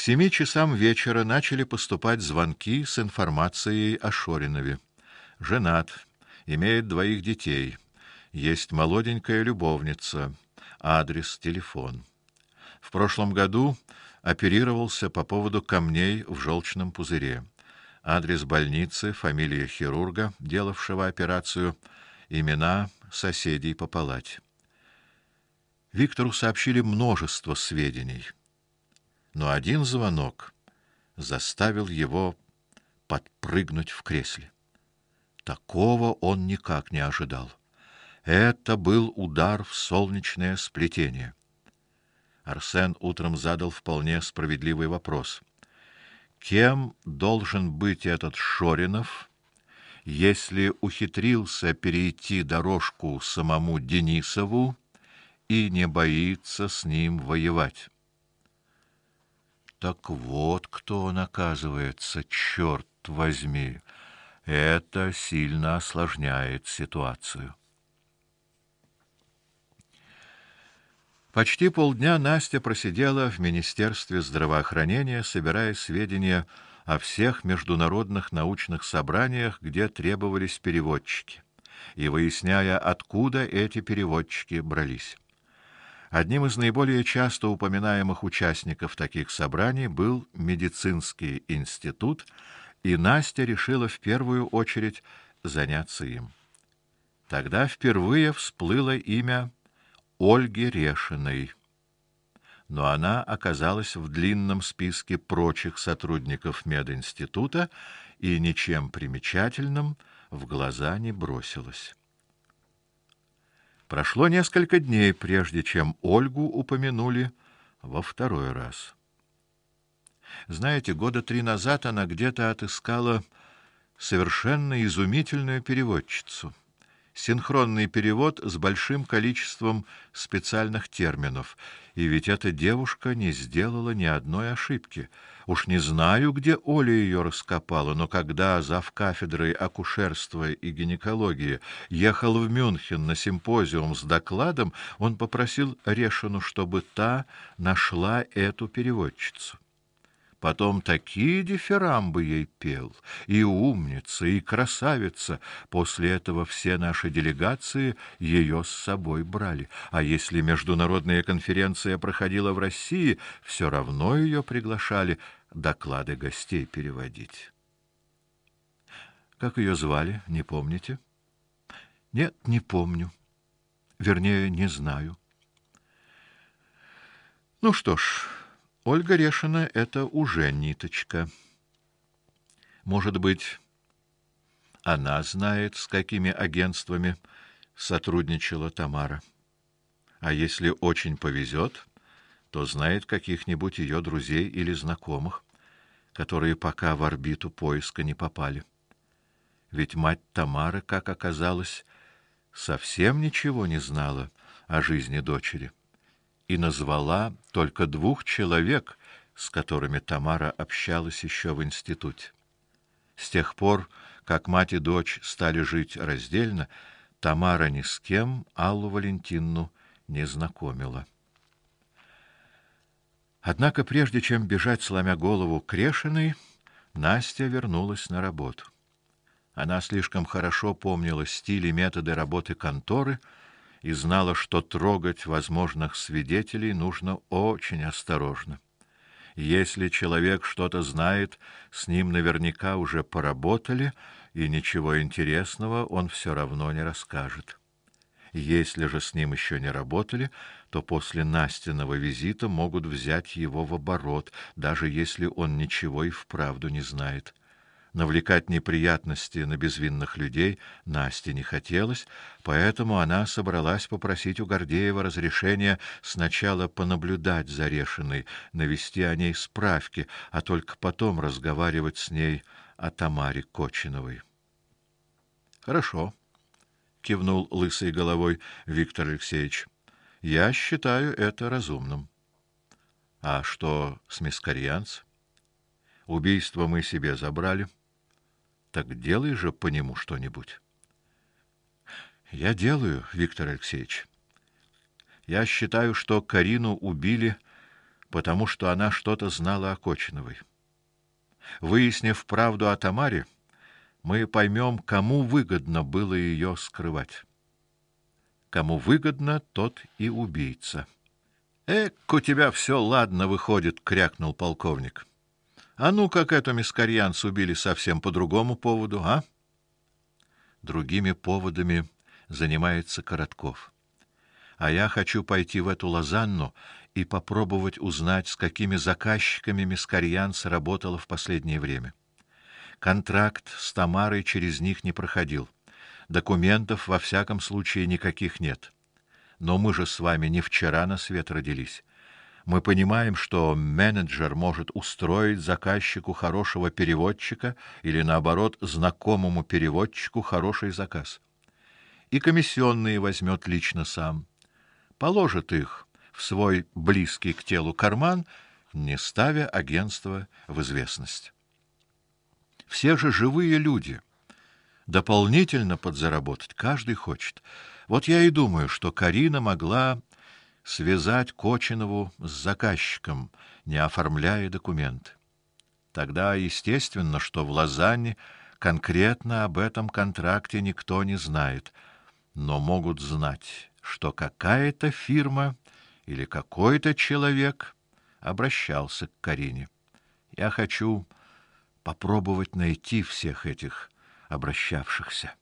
семи часам вечера начали поступать звонки с информацией о Шоринове. Женат, имеет двоих детей, есть молоденькая любовница, адрес, телефон. В прошлом году оперировался по поводу камней в желчном пузыре. Адрес больницы, фамилия хирурга, делавшего операцию, имена соседей по палате. Виктору сообщили множество сведений. Но один звонок заставил его подпрыгнуть в кресле. Такого он никак не ожидал. Это был удар в солнечное сплетение. Арсен утром задал вполне справедливый вопрос. Кем должен быть этот Шоринов, если ухитрился перейти дорожку самому Денисову и не боится с ним воевать? Так вот кто он оказывается, черт возьми. Это сильно осложняет ситуацию. Почти полдня Настя просидела в Министерстве здравоохранения, собирая сведения о всех международных научных собраниях, где требовались переводчики, и выясняя, откуда эти переводчики брались. Одним из наиболее часто упоминаемых участников таких собраний был медицинский институт, и Настя решила в первую очередь заняться им. Тогда впервые всплыло имя Ольги Решиной. Но она оказалась в длинном списке прочих сотрудников мединститута и ничем примечательным в глаза не бросилась. Прошло несколько дней, прежде чем Ольгу упомянули во второй раз. Знаете, года три назад она где-то отыскала совершенно изумительную переводчицу синхронный перевод с большим количеством специальных терминов. И ведь эта девушка не сделала ни одной ошибки. Уж не знаю, где Оля ее раскопала, но когда зав кафедрой акушерства и гинекологии ехал в Мюнхен на симпозиум с докладом, он попросил Решину, чтобы та нашла эту переводчицу. Потом такие дифирамбы ей пел, и умница, и красавица. После этого все наши делегации ее с собой брали. А если международная конференция проходила в России, все равно ее приглашали доклады гостей переводить. Как ее звали, не помните? Нет, не помню. Вернее, не знаю. Ну что ж, Ольга Решина это уже ниточка. Может быть, она знает, с какими агентствами сотрудничала Тамара. А если очень повезет, то знает каких-нибудь ее друзей или знакомых, которые пока в орбиту поиска не попали. Ведь мать Тамары, как оказалось, совсем ничего не знала о жизни дочери и назвала только двух человек, с которыми Тамара общалась еще в институте. С тех пор, как мать и дочь стали жить раздельно, Тамара ни с кем Аллу Валентинну не знакомила. Однако прежде чем бежать сломя голову к Решиной, Настя вернулась на работу. Она слишком хорошо помнила стиль и методы работы конторы, и знала, что трогать возможных свидетелей нужно очень осторожно. Если человек что-то знает, с ним наверняка уже поработали, и ничего интересного он все равно не расскажет. Если же с ним еще не работали, то после Настиного визита могут взять его в оборот, даже если он ничего и вправду не знает. Навлекать неприятности на безвинных людей Насте не хотелось, поэтому она собралась попросить у Гордеева разрешения сначала понаблюдать за Решиной, навести о ней справки, а только потом разговаривать с ней о Тамаре Кочиновой. Хорошо, кивнул лысой головой Виктор Алексеевич. Я считаю это разумным. А что с Мискарьянц? Убийство мы себе забрали. Так делай же по нему что-нибудь. Я делаю, Виктор Алексеевич. Я считаю, что Карину убили потому что она что-то знала о Кочиновой. Выяснив правду о Тамаре, мы поймем, кому выгодно было ее скрывать. Кому выгодно, тот и убийца. Эк, у тебя все ладно выходит, крякнул полковник. А ну как эту мискарьянцу убили совсем по другому поводу, а? Другими поводами занимается Коротков. А я хочу пойти в эту Лозанну и попробовать узнать, с какими заказчиками мискарьянц работала в последнее время. Контракт с Тамарой через них не проходил. Документов во всяком случае никаких нет. Но мы же с вами не вчера на свет родились. Мы понимаем, что менеджер может устроить заказчику хорошего переводчика или наоборот, знакомому переводчику хороший заказ. И комиссионные возьмет лично сам. Положит их в свой близкий к телу карман, не ставя агентство в известность. Все же живые люди. Дополнительно подзаработать каждый хочет. Вот я и думаю, что Карина могла связать Кочинову с заказчиком, не оформляя документ. Тогда естественно, что в Лозанне конкретно об этом контракте никто не знает, но могут знать, что какая-то фирма или какой-то человек обращался к Карине. Я хочу попробовать найти всех этих обращавшихся.